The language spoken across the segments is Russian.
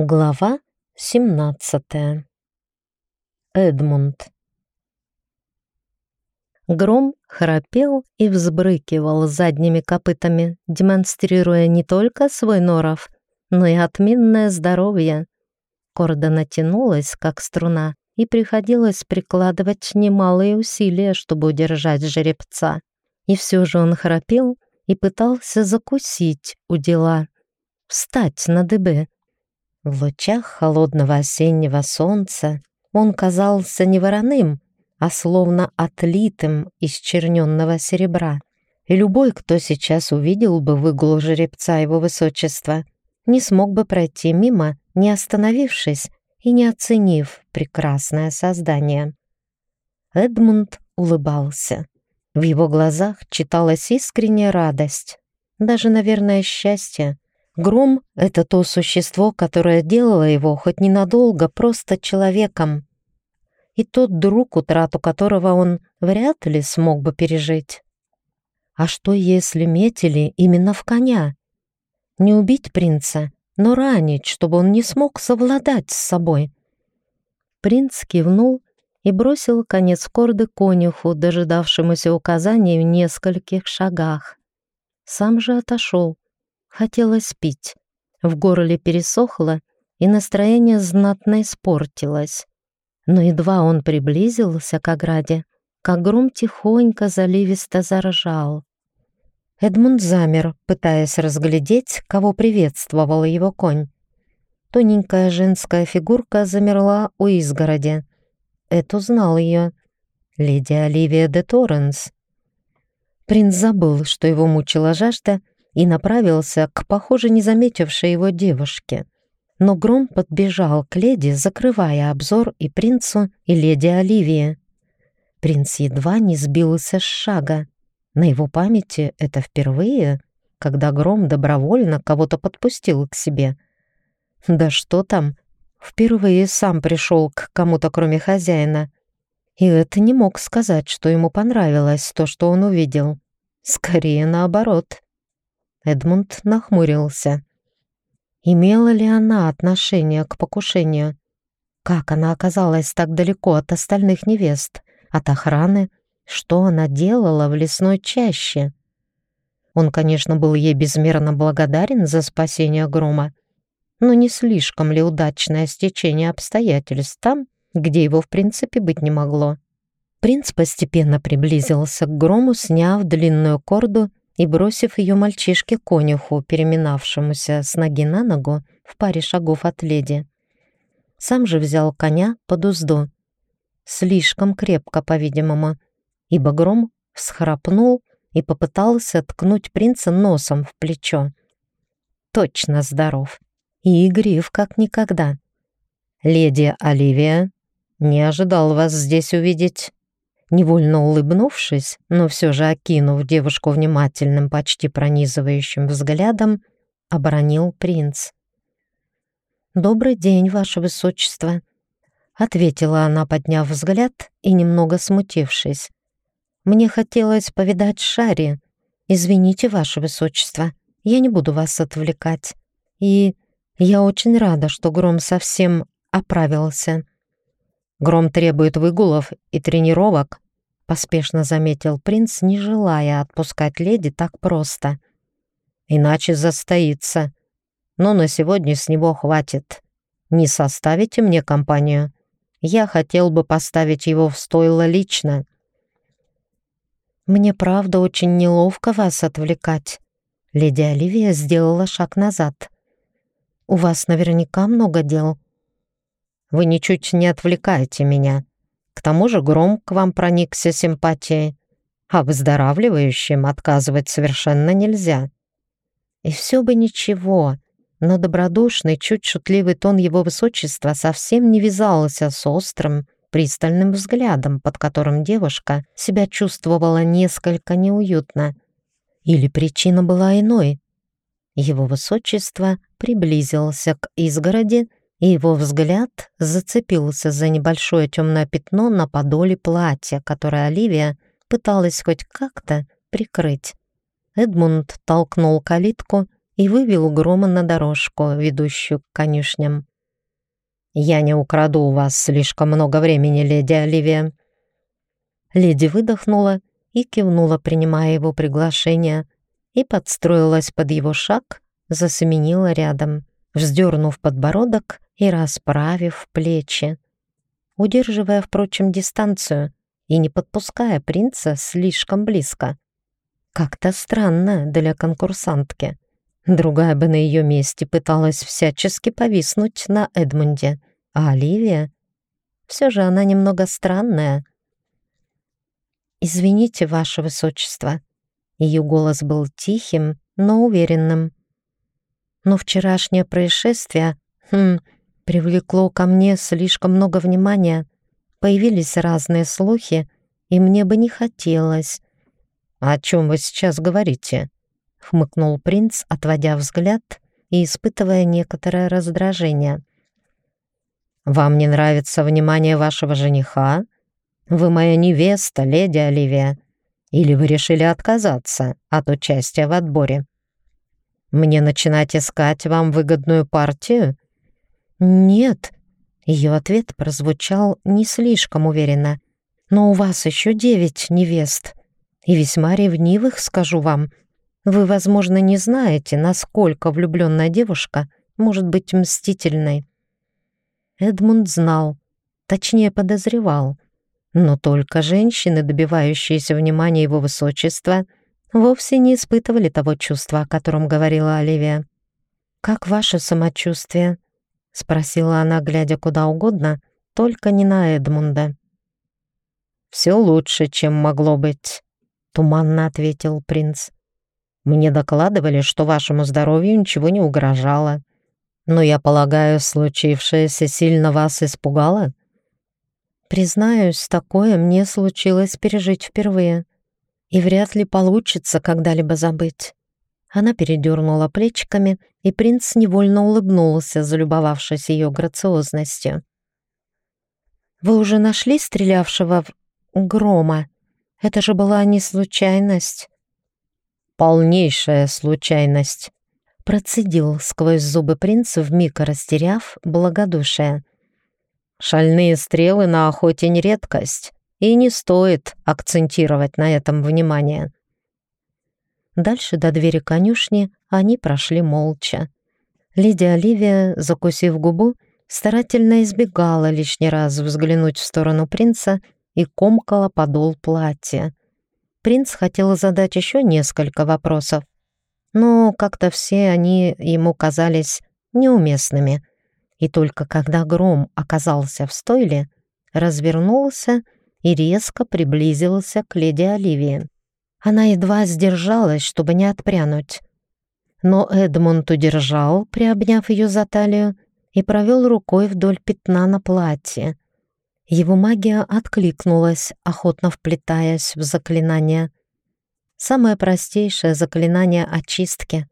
Глава 17 Эдмунд Гром храпел и взбрыкивал задними копытами, демонстрируя не только свой норов, но и отменное здоровье. Корда натянулась, как струна, и приходилось прикладывать немалые усилия, чтобы удержать жеребца. И все же он храпел и пытался закусить у дела, встать на дыбы в лучах холодного осеннего солнца он казался не вороным, а словно отлитым из черненного серебра. И любой, кто сейчас увидел бы выгул жеребца его высочества, не смог бы пройти мимо, не остановившись и не оценив прекрасное создание. Эдмунд улыбался. В его глазах читалась искренняя радость, даже, наверное, счастье, Гром — это то существо, которое делало его хоть ненадолго просто человеком. И тот друг, утрату которого он вряд ли смог бы пережить. А что, если метили именно в коня? Не убить принца, но ранить, чтобы он не смог совладать с собой. Принц кивнул и бросил конец корды конюху, дожидавшемуся указаний в нескольких шагах. Сам же отошел, Хотелось пить. В горле пересохло, и настроение знатно испортилось. Но едва он приблизился к ограде, как гром тихонько заливисто заржал. Эдмунд замер, пытаясь разглядеть, кого приветствовал его конь. Тоненькая женская фигурка замерла у изгороди. Эд узнал ее. Леди Оливия де Торренс. Принц забыл, что его мучила жажда, и направился к, похоже, не заметившей его девушке. Но Гром подбежал к леди, закрывая обзор и принцу, и леди Оливии. Принц едва не сбился с шага. На его памяти это впервые, когда Гром добровольно кого-то подпустил к себе. Да что там, впервые сам пришел к кому-то, кроме хозяина. И это не мог сказать, что ему понравилось то, что он увидел. Скорее наоборот. Эдмунд нахмурился. Имела ли она отношение к покушению? Как она оказалась так далеко от остальных невест, от охраны? Что она делала в лесной чаще? Он, конечно, был ей безмерно благодарен за спасение Грома, но не слишком ли удачное стечение обстоятельств там, где его в принципе быть не могло? Принц постепенно приблизился к Грому, сняв длинную корду и бросив ее мальчишке-конюху, переминавшемуся с ноги на ногу в паре шагов от леди. Сам же взял коня под узду. Слишком крепко, по-видимому, ибо гром всхрапнул и попытался ткнуть принца носом в плечо. Точно здоров. И игрив, как никогда. «Леди Оливия, не ожидал вас здесь увидеть». Невольно улыбнувшись, но все же окинув девушку внимательным, почти пронизывающим взглядом, оборонил принц. «Добрый день, ваше высочество», — ответила она, подняв взгляд и немного смутившись. «Мне хотелось повидать Шари. Извините, ваше высочество, я не буду вас отвлекать. И я очень рада, что Гром совсем оправился». Гром требует выгулов и тренировок, поспешно заметил принц, не желая отпускать леди так просто. Иначе застоится. Но на сегодня с него хватит. Не составите мне компанию? Я хотел бы поставить его в стойло лично. Мне правда очень неловко вас отвлекать. Леди Оливия сделала шаг назад. У вас наверняка много дел. Вы ничуть не отвлекаете меня. К тому же Гром к вам проникся симпатией, а выздоравливающим отказывать совершенно нельзя. И все бы ничего, но добродушный, чуть шутливый тон его высочества совсем не вязался с острым, пристальным взглядом, под которым девушка себя чувствовала несколько неуютно. Или причина была иной. Его высочество приблизился к изгороди, и его взгляд зацепился за небольшое темное пятно на подоле платья, которое Оливия пыталась хоть как-то прикрыть. Эдмунд толкнул калитку и вывел Грома на дорожку, ведущую к конюшням. «Я не украду у вас слишком много времени, леди Оливия». Леди выдохнула и кивнула, принимая его приглашение, и подстроилась под его шаг, засеменила рядом, вздернув подбородок и расправив плечи, удерживая, впрочем, дистанцию и не подпуская принца слишком близко. Как-то странно для конкурсантки. Другая бы на ее месте пыталась всячески повиснуть на Эдмунде, а Оливия... Все же она немного странная. «Извините, ваше высочество». Ее голос был тихим, но уверенным. Но вчерашнее происшествие, хм, привлекло ко мне слишком много внимания. Появились разные слухи, и мне бы не хотелось. «О чем вы сейчас говорите?» — хмыкнул принц, отводя взгляд и испытывая некоторое раздражение. «Вам не нравится внимание вашего жениха?» Вы моя невеста, леди Оливия. Или вы решили отказаться от участия в отборе? Мне начинать искать вам выгодную партию? Нет. Ее ответ прозвучал не слишком уверенно. Но у вас еще девять невест. И весьма ревнивых, скажу вам. Вы, возможно, не знаете, насколько влюбленная девушка может быть мстительной. Эдмунд знал, точнее подозревал — но только женщины, добивающиеся внимания его высочества, вовсе не испытывали того чувства, о котором говорила Оливия. «Как ваше самочувствие?» — спросила она, глядя куда угодно, только не на Эдмунда. «Все лучше, чем могло быть», — туманно ответил принц. «Мне докладывали, что вашему здоровью ничего не угрожало. Но я полагаю, случившееся сильно вас испугало?» Признаюсь, такое мне случилось пережить впервые. И вряд ли получится когда-либо забыть. Она передернула плечиками, и принц невольно улыбнулся, залюбовавшись ее грациозностью. «Вы уже нашли стрелявшего в грома? Это же была не случайность». «Полнейшая случайность», — процедил сквозь зубы принц, вмиг растеряв благодушие. Шальные стрелы на охоте не редкость, и не стоит акцентировать на этом внимание. Дальше до двери конюшни они прошли молча. Леди Оливия, закусив губу, старательно избегала лишний раз взглянуть в сторону принца и комкала подол платья. Принц хотел задать еще несколько вопросов, но как-то все они ему казались неуместными — и только когда гром оказался в стойле, развернулся и резко приблизился к леди Оливии. Она едва сдержалась, чтобы не отпрянуть. Но Эдмунд удержал, приобняв ее за талию, и провел рукой вдоль пятна на платье. Его магия откликнулась, охотно вплетаясь в заклинание. Самое простейшее заклинание очистки.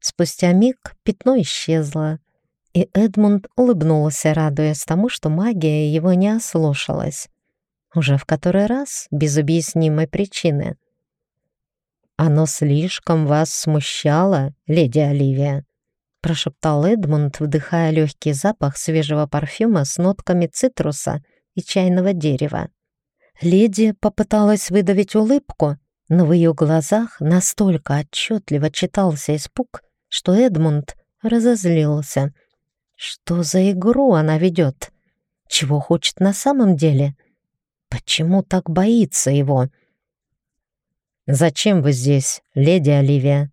Спустя миг пятно исчезло, и Эдмунд улыбнулся, радуясь тому, что магия его не ослушалась. Уже в который раз, без объяснимой причины. «Оно слишком вас смущало, леди Оливия», прошептал Эдмунд, вдыхая легкий запах свежего парфюма с нотками цитруса и чайного дерева. Леди попыталась выдавить улыбку, но в ее глазах настолько отчетливо читался испуг, что Эдмунд разозлился — что за игру она ведет? Чего хочет на самом деле? Почему так боится его? «Зачем вы здесь, леди Оливия?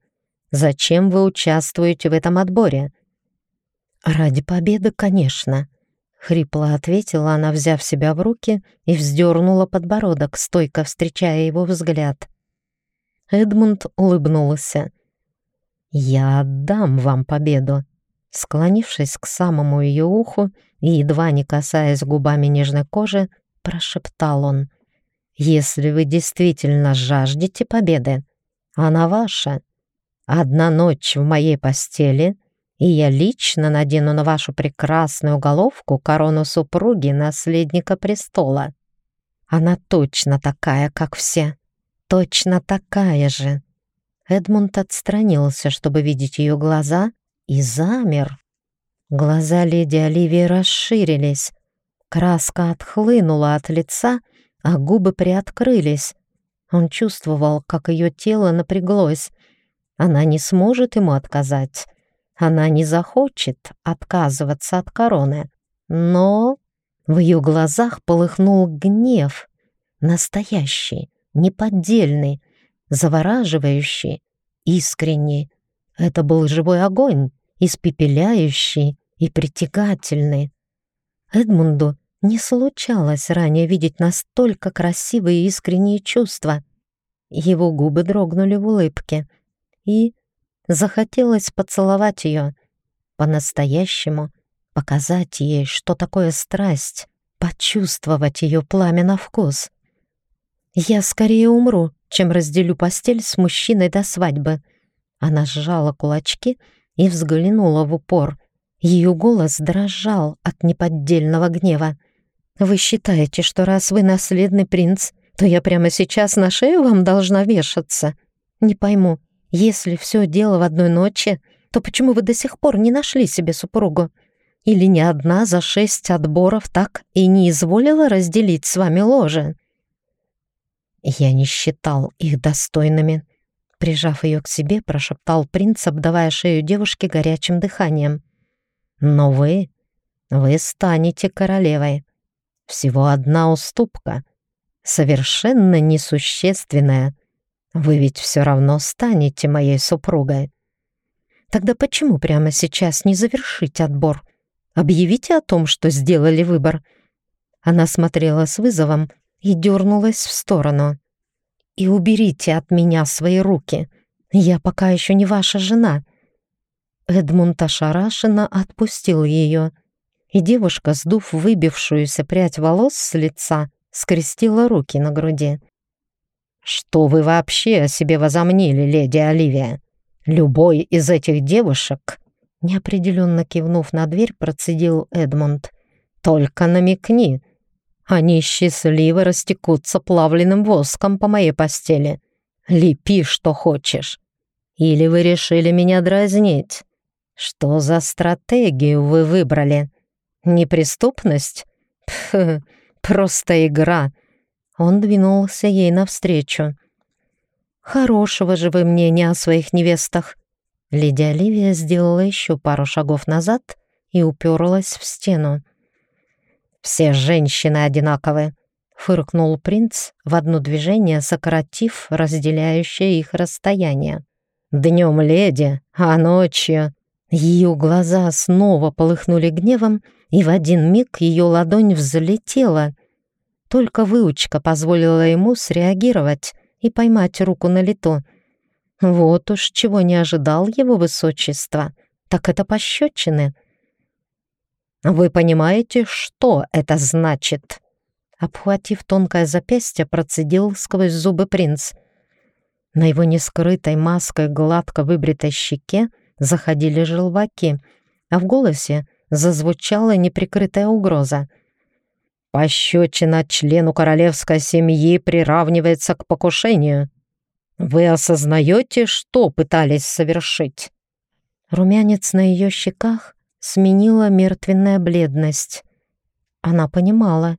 Зачем вы участвуете в этом отборе?» «Ради победы, конечно», — хрипло ответила она, взяв себя в руки и вздернула подбородок, стойко встречая его взгляд. Эдмунд улыбнулся. «Я отдам вам победу», Склонившись к самому ее уху и едва не касаясь губами нежной кожи, прошептал он. «Если вы действительно жаждете победы, она ваша. Одна ночь в моей постели, и я лично надену на вашу прекрасную головку корону супруги наследника престола. Она точно такая, как все. Точно такая же». Эдмунд отстранился, чтобы видеть ее глаза, и замер. Глаза леди Оливии расширились. Краска отхлынула от лица, а губы приоткрылись. Он чувствовал, как ее тело напряглось. Она не сможет ему отказать. Она не захочет отказываться от короны. Но в ее глазах полыхнул гнев. Настоящий, неподдельный, завораживающий, искренний. Это был живой огонь, испепеляющий и притягательный. Эдмунду не случалось ранее видеть настолько красивые и искренние чувства. Его губы дрогнули в улыбке, и захотелось поцеловать ее по-настоящему, показать ей, что такое страсть, почувствовать ее пламя на вкус. «Я скорее умру, чем разделю постель с мужчиной до свадьбы». Она сжала кулачки и взглянула в упор. Ее голос дрожал от неподдельного гнева. «Вы считаете, что раз вы наследный принц, то я прямо сейчас на шею вам должна вешаться? Не пойму, если все дело в одной ночи, то почему вы до сих пор не нашли себе супругу? Или ни одна за шесть отборов так и не изволила разделить с вами ложе?» Я не считал их достойными. Прижав ее к себе, прошептал принц, обдавая шею девушки горячим дыханием. «Но вы, вы станете королевой. Всего одна уступка, совершенно несущественная. Вы ведь все равно станете моей супругой. Тогда почему прямо сейчас не завершить отбор? Объявите о том, что сделали выбор». Она смотрела с вызовом, и дернулась в сторону. «И уберите от меня свои руки. Я пока еще не ваша жена». Эдмунд ошарашенно отпустил ее, и девушка, сдув выбившуюся прядь волос с лица, скрестила руки на груди. «Что вы вообще о себе возомнили, леди Оливия? Любой из этих девушек...» Неопределенно кивнув на дверь, процедил Эдмунд. «Только намекни, они счастливо растекутся плавленным воском по моей постели. Лепи, что хочешь. Или вы решили меня дразнить? Что за стратегию вы выбрали? Неприступность? Пф, просто игра. Он двинулся ей навстречу. Хорошего же вы мнения о своих невестах. Леди Оливия сделала еще пару шагов назад и уперлась в стену. «Все женщины одинаковы», — фыркнул принц в одно движение, сократив разделяющее их расстояние. «Днем леди, а ночью...» Ее глаза снова полыхнули гневом, и в один миг ее ладонь взлетела. Только выучка позволила ему среагировать и поймать руку на лету. Вот уж чего не ожидал его высочество, так это пощечины — вы понимаете, что это значит?» Обхватив тонкое запястье, процедил сквозь зубы принц. На его нескрытой маской гладко выбритой щеке заходили желваки, а в голосе зазвучала неприкрытая угроза. «Пощечина члену королевской семьи приравнивается к покушению. Вы осознаете, что пытались совершить?» Румянец на ее щеках сменила мертвенная бледность. Она понимала,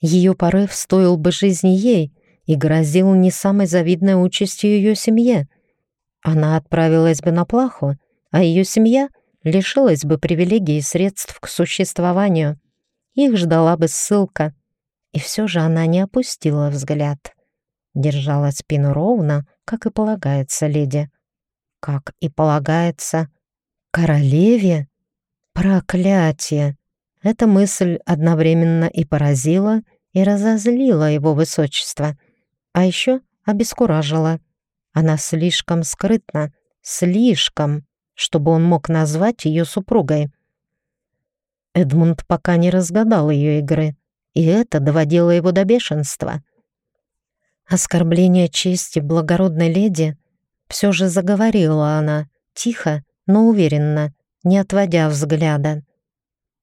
ее порыв стоил бы жизни ей и грозил не самой завидной участью ее семье. Она отправилась бы на плаху, а ее семья лишилась бы привилегий и средств к существованию. Их ждала бы ссылка. И все же она не опустила взгляд. Держала спину ровно, как и полагается леди. Как и полагается королеве. Проклятие! Эта мысль одновременно и поразила, и разозлила его высочество, а еще обескуражила. Она слишком скрытна, слишком, чтобы он мог назвать ее супругой. Эдмунд пока не разгадал ее игры, и это доводило его до бешенства. Оскорбление чести благородной леди все же заговорила она, тихо, но уверенно, не отводя взгляда.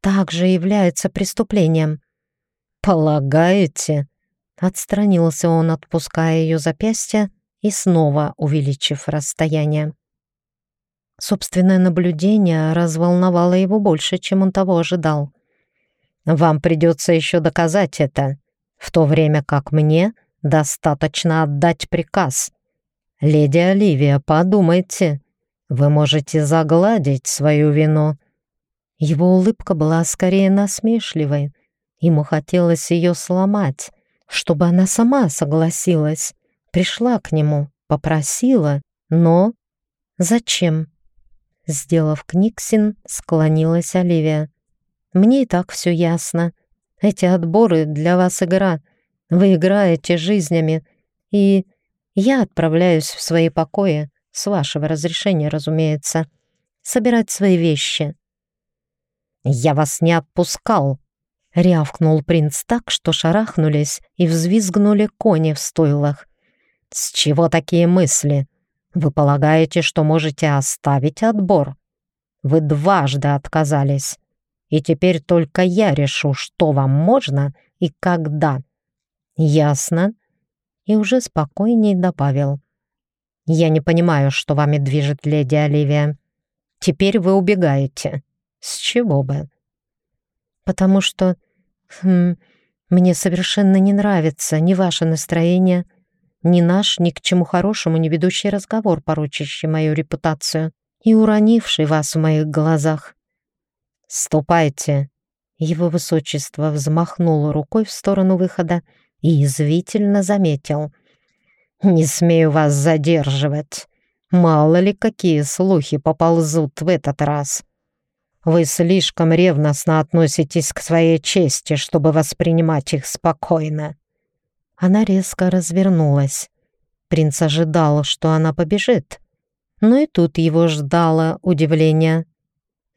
Также является преступлением. «Полагаете?» Отстранился он, отпуская ее запястье, и снова увеличив расстояние. Собственное наблюдение разволновало его больше, чем он того ожидал. «Вам придется еще доказать это, в то время как мне достаточно отдать приказ. Леди Оливия, подумайте, вы можете загладить свою вину». Его улыбка была скорее насмешливой. Ему хотелось ее сломать, чтобы она сама согласилась, пришла к нему, попросила, но... Зачем? Сделав книгсин, склонилась Оливия. «Мне и так все ясно. Эти отборы для вас игра. Вы играете жизнями, и я отправляюсь в свои покои, с вашего разрешения, разумеется, собирать свои вещи». «Я вас не отпускал!» — рявкнул принц так, что шарахнулись и взвизгнули кони в стойлах. «С чего такие мысли? Вы полагаете, что можете оставить отбор? Вы дважды отказались, и теперь только я решу, что вам можно и когда. Ясно?» И уже спокойней добавил. «Я не понимаю, что вами движет леди Оливия. Теперь вы убегаете. С чего бы?» «Потому что... Хм, мне совершенно не нравится ни ваше настроение, ни наш ни к чему хорошему не ведущий разговор, порочащий мою репутацию и уронивший вас в моих глазах. «Ступайте!» Его высочество взмахнул рукой в сторону выхода и извительно заметил. «Не смею вас задерживать. Мало ли какие слухи поползут в этот раз. Вы слишком ревностно относитесь к своей чести, чтобы воспринимать их спокойно». Она резко развернулась. Принц ожидал, что она побежит. Но и тут его ждало удивление.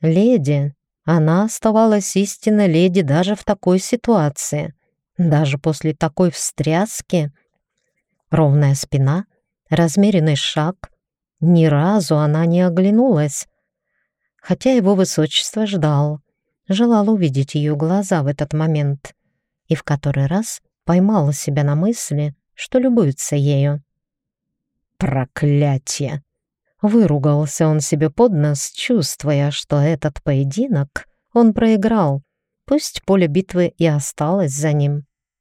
Леди, она оставалась истинно леди даже в такой ситуации, даже после такой встряски. Ровная спина, размеренный шаг. Ни разу она не оглянулась. Хотя его высочество ждал, желал увидеть ее глаза в этот момент. И в который раз поймала себя на мысли, что любуется ею. «Проклятие!» Выругался он себе под нос, чувствуя, что этот поединок он проиграл, пусть поле битвы и осталось за ним.